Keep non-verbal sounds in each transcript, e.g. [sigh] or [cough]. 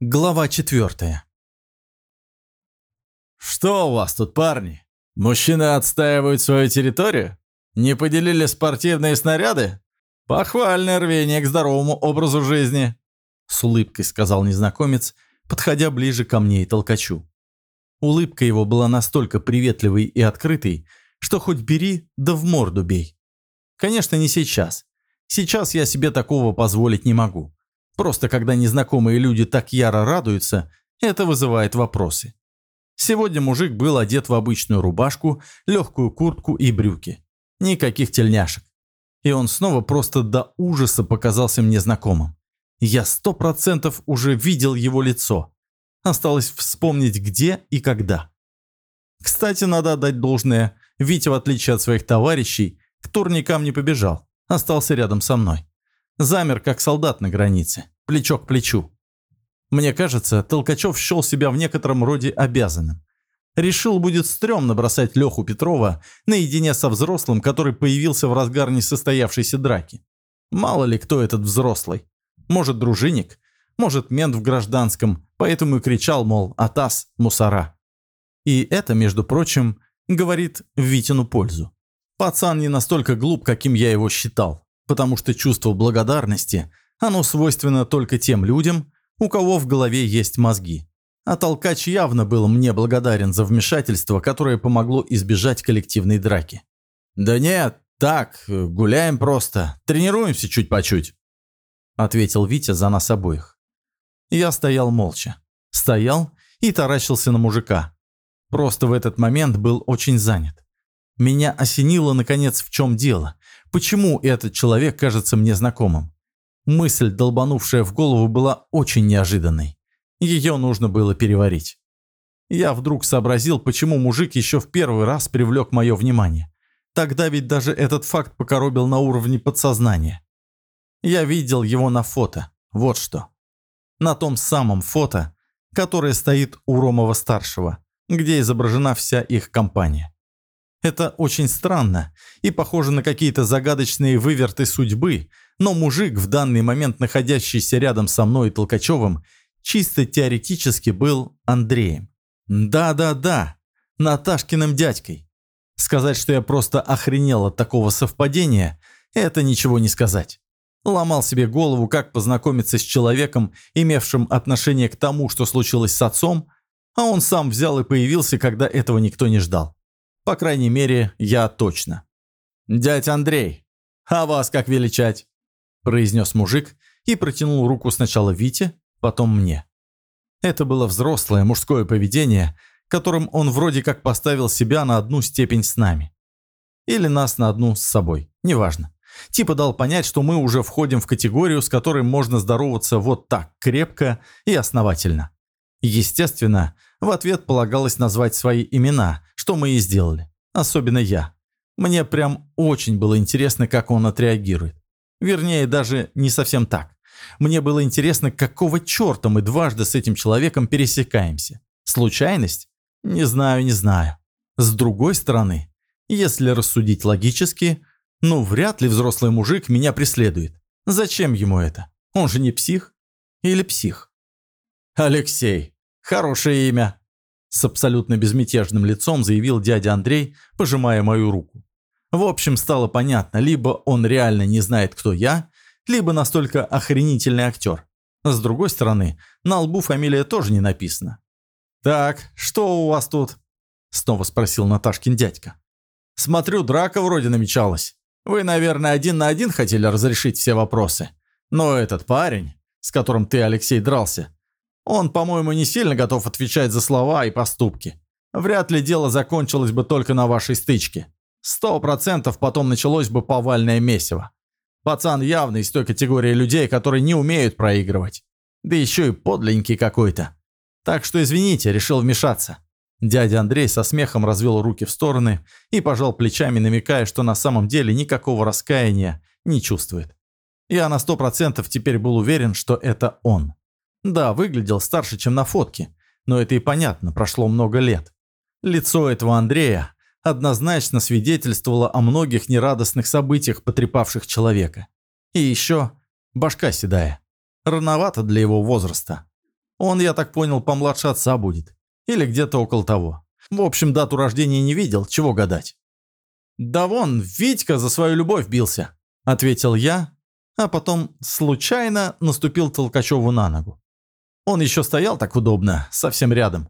Глава четвертая. «Что у вас тут, парни? Мужчины отстаивают свою территорию? Не поделили спортивные снаряды? Похвальное рвение к здоровому образу жизни!» С улыбкой сказал незнакомец, подходя ближе ко мне и толкачу. Улыбка его была настолько приветливой и открытой, что хоть бери, да в морду бей. Конечно, не сейчас. Сейчас я себе такого позволить не могу. Просто когда незнакомые люди так яро радуются, это вызывает вопросы. Сегодня мужик был одет в обычную рубашку, легкую куртку и брюки. Никаких тельняшек. И он снова просто до ужаса показался мне знакомым. Я сто процентов уже видел его лицо. Осталось вспомнить где и когда. Кстати, надо отдать должное. Витя, в отличие от своих товарищей, к турникам не побежал. Остался рядом со мной. Замер, как солдат на границе, плечо к плечу. Мне кажется, Толкачев счел себя в некотором роде обязанным. Решил, будет стрёмно бросать Леху Петрова наедине со взрослым, который появился в разгар несостоявшейся драки. Мало ли кто этот взрослый. Может, дружинник, может, мент в гражданском, поэтому и кричал, мол, «Атас, мусора». И это, между прочим, говорит Витину пользу. Пацан не настолько глуп, каким я его считал потому что чувство благодарности, оно свойственно только тем людям, у кого в голове есть мозги. А толкач явно был мне благодарен за вмешательство, которое помогло избежать коллективной драки. «Да нет, так, гуляем просто, тренируемся чуть по чуть», ответил Витя за нас обоих. Я стоял молча. Стоял и таращился на мужика. Просто в этот момент был очень занят. Меня осенило, наконец, в чем дело. Почему этот человек кажется мне знакомым? Мысль, долбанувшая в голову, была очень неожиданной. Ее нужно было переварить. Я вдруг сообразил, почему мужик еще в первый раз привлек мое внимание. Тогда ведь даже этот факт покоробил на уровне подсознания. Я видел его на фото. Вот что. На том самом фото, которое стоит у Ромова-старшего, где изображена вся их компания. Это очень странно и похоже на какие-то загадочные выверты судьбы, но мужик, в данный момент находящийся рядом со мной и Толкачевым, чисто теоретически был Андреем. Да-да-да, Наташкиным дядькой. Сказать, что я просто охренел от такого совпадения, это ничего не сказать. Ломал себе голову, как познакомиться с человеком, имевшим отношение к тому, что случилось с отцом, а он сам взял и появился, когда этого никто не ждал. По крайней мере, я точно. «Дядь Андрей, а вас как величать?» произнес мужик и протянул руку сначала Вите, потом мне. Это было взрослое мужское поведение, которым он вроде как поставил себя на одну степень с нами. Или нас на одну с собой, неважно. Типа дал понять, что мы уже входим в категорию, с которой можно здороваться вот так крепко и основательно. Естественно, в ответ полагалось назвать свои имена, что мы и сделали. Особенно я. Мне прям очень было интересно, как он отреагирует. Вернее, даже не совсем так. Мне было интересно, какого черта мы дважды с этим человеком пересекаемся. Случайность? Не знаю, не знаю. С другой стороны, если рассудить логически, ну вряд ли взрослый мужик меня преследует. Зачем ему это? Он же не псих? Или псих? Алексей. Хорошее имя. С абсолютно безмятежным лицом заявил дядя Андрей, пожимая мою руку. В общем, стало понятно, либо он реально не знает, кто я, либо настолько охренительный актер. С другой стороны, на лбу фамилия тоже не написана. «Так, что у вас тут?» Снова спросил Наташкин дядька. «Смотрю, драка вроде намечалась. Вы, наверное, один на один хотели разрешить все вопросы. Но этот парень, с которым ты, Алексей, дрался, он, по-моему, не сильно готов отвечать за слова и поступки. Вряд ли дело закончилось бы только на вашей стычке. Сто процентов потом началось бы повальное месиво. Пацан явно из той категории людей, которые не умеют проигрывать. Да еще и подленький какой-то. Так что извините, решил вмешаться. Дядя Андрей со смехом развел руки в стороны и пожал плечами, намекая, что на самом деле никакого раскаяния не чувствует. Я на сто процентов теперь был уверен, что это он. Да, выглядел старше, чем на фотке, но это и понятно, прошло много лет. Лицо этого Андрея однозначно свидетельствовало о многих нерадостных событиях, потрепавших человека. И еще башка седая. Рановато для его возраста. Он, я так понял, помладше отца будет. Или где-то около того. В общем, дату рождения не видел, чего гадать. «Да вон, Витька за свою любовь бился», — ответил я, а потом случайно наступил Толкачеву на ногу. Он еще стоял так удобно, совсем рядом.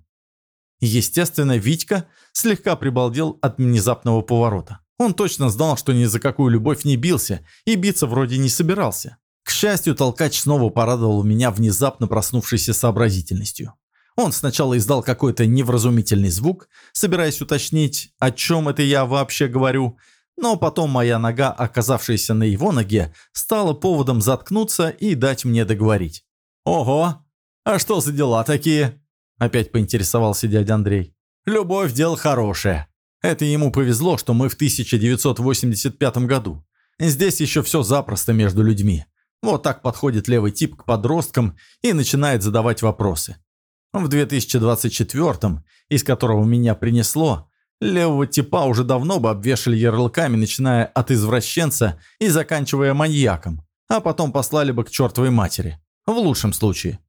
Естественно, Витька слегка прибалдел от внезапного поворота. Он точно знал, что ни за какую любовь не бился и биться вроде не собирался. К счастью, толкач снова порадовал меня внезапно проснувшейся сообразительностью. Он сначала издал какой-то невразумительный звук, собираясь уточнить, о чем это я вообще говорю, но потом моя нога, оказавшаяся на его ноге, стала поводом заткнуться и дать мне договорить. «Ого! А что за дела такие?» Опять поинтересовался дядя Андрей. «Любовь – дело хорошее. Это ему повезло, что мы в 1985 году. Здесь еще все запросто между людьми. Вот так подходит левый тип к подросткам и начинает задавать вопросы. В 2024, из которого меня принесло, левого типа уже давно бы обвешали ярлыками, начиная от извращенца и заканчивая маньяком, а потом послали бы к чертовой матери. В лучшем случае.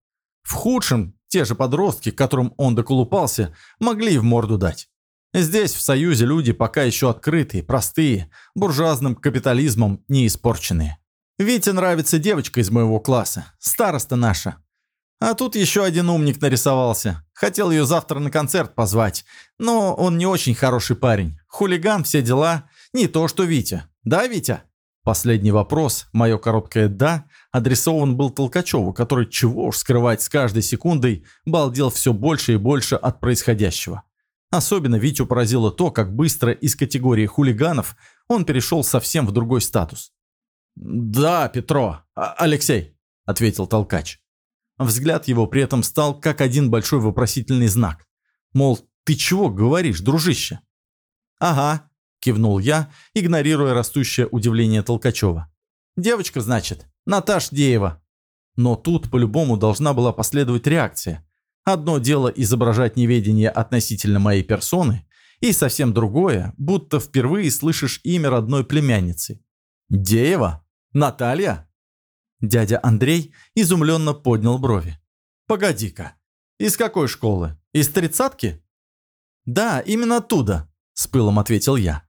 В худшем, те же подростки, которым он доколупался, могли в морду дать. Здесь, в Союзе, люди пока еще открытые, простые, буржуазным капитализмом не испорченные. Вите нравится девочка из моего класса, староста наша. А тут еще один умник нарисовался. Хотел ее завтра на концерт позвать. Но он не очень хороший парень. Хулиган, все дела. Не то, что Витя. Да, Витя? Последний вопрос, мое короткое «да», адресован был Толкачеву, который, чего уж скрывать с каждой секундой, балдел все больше и больше от происходящего. Особенно Витю поразило то, как быстро из категории хулиганов он перешел совсем в другой статус. «Да, Петро, а Алексей», — ответил толкач. Взгляд его при этом стал как один большой вопросительный знак. Мол, ты чего говоришь, дружище? «Ага», — кивнул я, игнорируя растущее удивление Толкачева. «Девочка, значит, Наташ Деева». Но тут по-любому должна была последовать реакция. Одно дело изображать неведение относительно моей персоны, и совсем другое, будто впервые слышишь имя родной племянницы. «Деева? Наталья?» Дядя Андрей изумленно поднял брови. «Погоди-ка, из какой школы? Из тридцатки?» «Да, именно оттуда», – с пылом ответил я.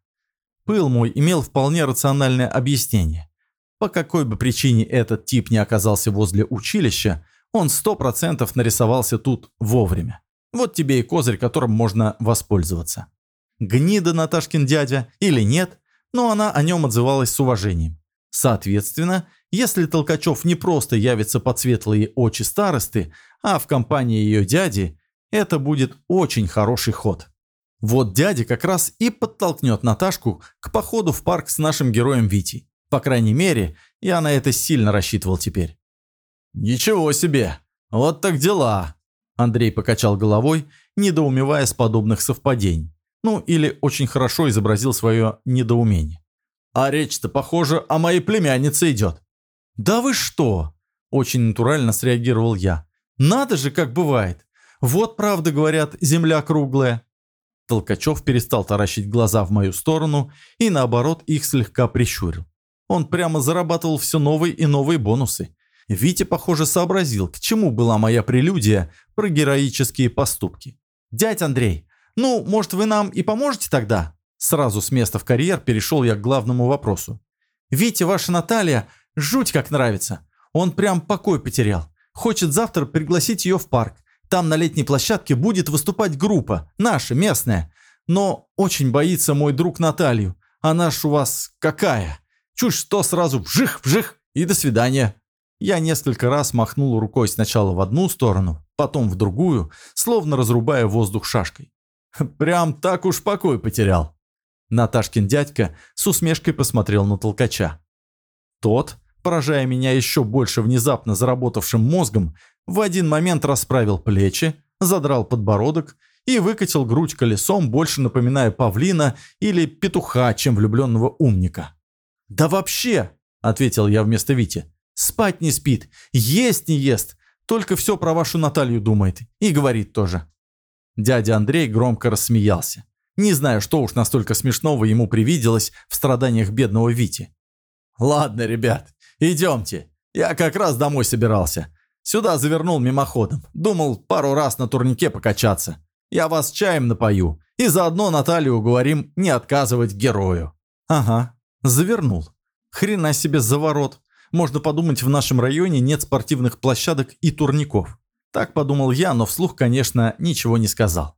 Пыл мой имел вполне рациональное объяснение. По какой бы причине этот тип не оказался возле училища, он сто процентов нарисовался тут вовремя. Вот тебе и козырь, которым можно воспользоваться. Гнида Наташкин дядя или нет, но она о нем отзывалась с уважением. Соответственно, если Толкачев не просто явится под светлые очи старосты, а в компании ее дяди, это будет очень хороший ход. Вот дядя как раз и подтолкнет Наташку к походу в парк с нашим героем Витей. По крайней мере, я на это сильно рассчитывал теперь. «Ничего себе! Вот так дела!» Андрей покачал головой, недоумевая с подобных совпадений. Ну, или очень хорошо изобразил свое недоумение. «А речь-то, похоже, о моей племяннице идет». «Да вы что?» – очень натурально среагировал я. «Надо же, как бывает. Вот правда, говорят, земля круглая». Толкачев перестал таращить глаза в мою сторону и, наоборот, их слегка прищурил. Он прямо зарабатывал все новые и новые бонусы. Витя, похоже, сообразил, к чему была моя прелюдия про героические поступки. «Дядь Андрей, ну, может, вы нам и поможете тогда?» Сразу с места в карьер перешел я к главному вопросу. «Витя, ваша Наталья, жуть как нравится. Он прям покой потерял. Хочет завтра пригласить ее в парк. Там на летней площадке будет выступать группа, наша, местная. Но очень боится мой друг Наталью. Она ж у вас какая? Чушь что сразу вжих-вжих и до свидания». Я несколько раз махнул рукой сначала в одну сторону, потом в другую, словно разрубая воздух шашкой. [laughs] «Прям так уж покой потерял». Наташкин дядька с усмешкой посмотрел на толкача. Тот, поражая меня еще больше внезапно заработавшим мозгом, в один момент расправил плечи, задрал подбородок и выкатил грудь колесом, больше напоминая павлина или петуха, чем влюбленного умника. «Да вообще!» – ответил я вместо Вити. Спать не спит, есть не ест, только все про вашу Наталью думает. И говорит тоже. Дядя Андрей громко рассмеялся. Не знаю, что уж настолько смешного ему привиделось в страданиях бедного Вити. «Ладно, ребят, идемте. Я как раз домой собирался. Сюда завернул мимоходом. Думал пару раз на турнике покачаться. Я вас чаем напою. И заодно Наталью уговорим не отказывать герою». «Ага, завернул. Хрена себе заворот. Можно подумать, в нашем районе нет спортивных площадок и турников. Так подумал я, но вслух, конечно, ничего не сказал.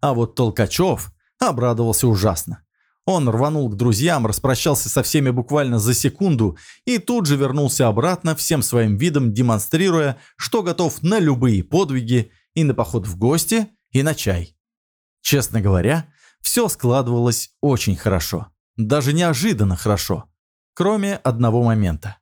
А вот Толкачев обрадовался ужасно. Он рванул к друзьям, распрощался со всеми буквально за секунду и тут же вернулся обратно, всем своим видом демонстрируя, что готов на любые подвиги и на поход в гости, и на чай. Честно говоря, все складывалось очень хорошо. Даже неожиданно хорошо. Кроме одного момента.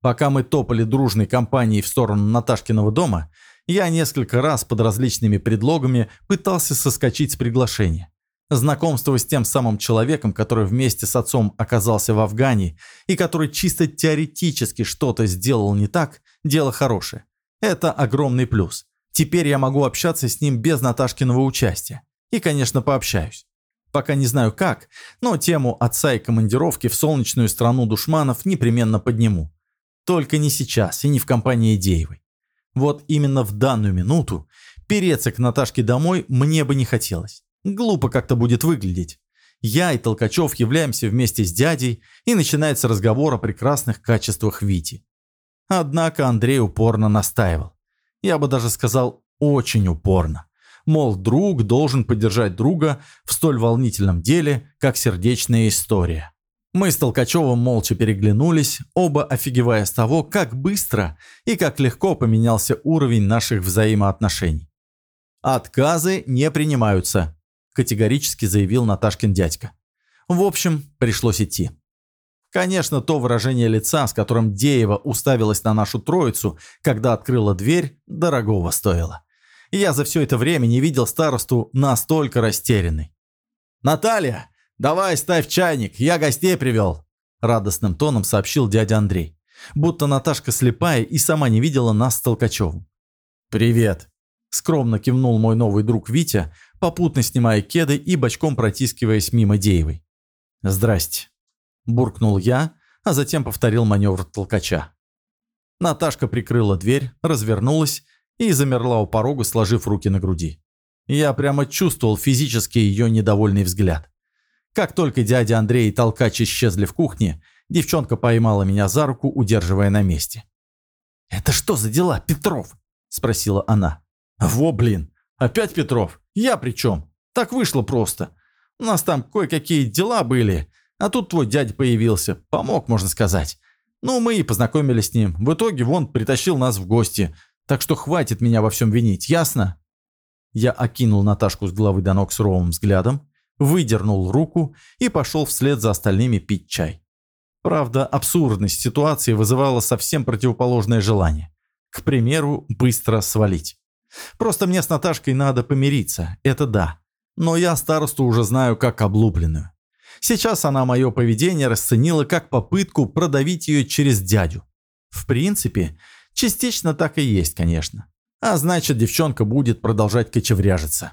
Пока мы топали дружной компанией в сторону Наташкиного дома, я несколько раз под различными предлогами пытался соскочить с приглашения. Знакомство с тем самым человеком, который вместе с отцом оказался в Афгане и который чисто теоретически что-то сделал не так, дело хорошее. Это огромный плюс. Теперь я могу общаться с ним без Наташкиного участия. И, конечно, пообщаюсь. Пока не знаю как, но тему отца и командировки в солнечную страну душманов непременно подниму. Только не сейчас и не в компании Деевой. Вот именно в данную минуту переться к Наташке домой мне бы не хотелось. Глупо как-то будет выглядеть. Я и Толкачев являемся вместе с дядей, и начинается разговор о прекрасных качествах Вити. Однако Андрей упорно настаивал. Я бы даже сказал, очень упорно. Мол, друг должен поддержать друга в столь волнительном деле, как сердечная история. Мы с Толкачевым молча переглянулись, оба офигевая с того, как быстро и как легко поменялся уровень наших взаимоотношений. «Отказы не принимаются», – категорически заявил Наташкин дядька. В общем, пришлось идти. Конечно, то выражение лица, с которым Деева уставилась на нашу троицу, когда открыла дверь, дорогого стоило. Я за все это время не видел старосту настолько растерянной. «Наталья, «Давай, ставь чайник, я гостей привел», – радостным тоном сообщил дядя Андрей. Будто Наташка слепая и сама не видела нас с Толкачевым. «Привет», – скромно кивнул мой новый друг Витя, попутно снимая кеды и бочком протискиваясь мимо Деевой. «Здрасте», – буркнул я, а затем повторил маневр толкача. Наташка прикрыла дверь, развернулась и замерла у порога, сложив руки на груди. Я прямо чувствовал физически ее недовольный взгляд. Как только дядя Андрей и толкач исчезли в кухне, девчонка поймала меня за руку, удерживая на месте. «Это что за дела, Петров?» – спросила она. «Во, блин, опять Петров? Я при чем? Так вышло просто. У нас там кое-какие дела были, а тут твой дядя появился, помог, можно сказать. Ну, мы и познакомились с ним. В итоге вон притащил нас в гости, так что хватит меня во всем винить, ясно?» Я окинул Наташку с головы до ног суровым взглядом, выдернул руку и пошел вслед за остальными пить чай. Правда, абсурдность ситуации вызывала совсем противоположное желание. К примеру, быстро свалить. Просто мне с Наташкой надо помириться, это да. Но я старосту уже знаю как облупленную. Сейчас она мое поведение расценила как попытку продавить ее через дядю. В принципе, частично так и есть, конечно. А значит, девчонка будет продолжать кочевряжиться.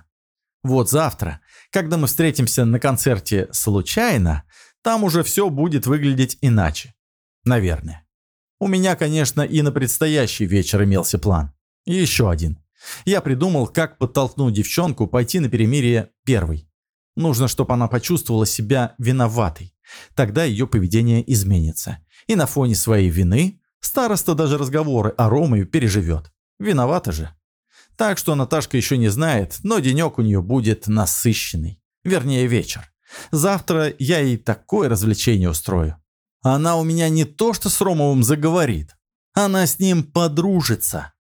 Вот завтра, когда мы встретимся на концерте случайно, там уже все будет выглядеть иначе. Наверное. У меня, конечно, и на предстоящий вечер имелся план. Еще один. Я придумал, как подтолкнуть девчонку пойти на перемирие первой. Нужно, чтобы она почувствовала себя виноватой. Тогда ее поведение изменится. И на фоне своей вины староста даже разговоры о Ромове переживет. Виновата же. Так что Наташка еще не знает, но денек у нее будет насыщенный. Вернее, вечер. Завтра я ей такое развлечение устрою. Она у меня не то что с Ромовым заговорит. Она с ним подружится.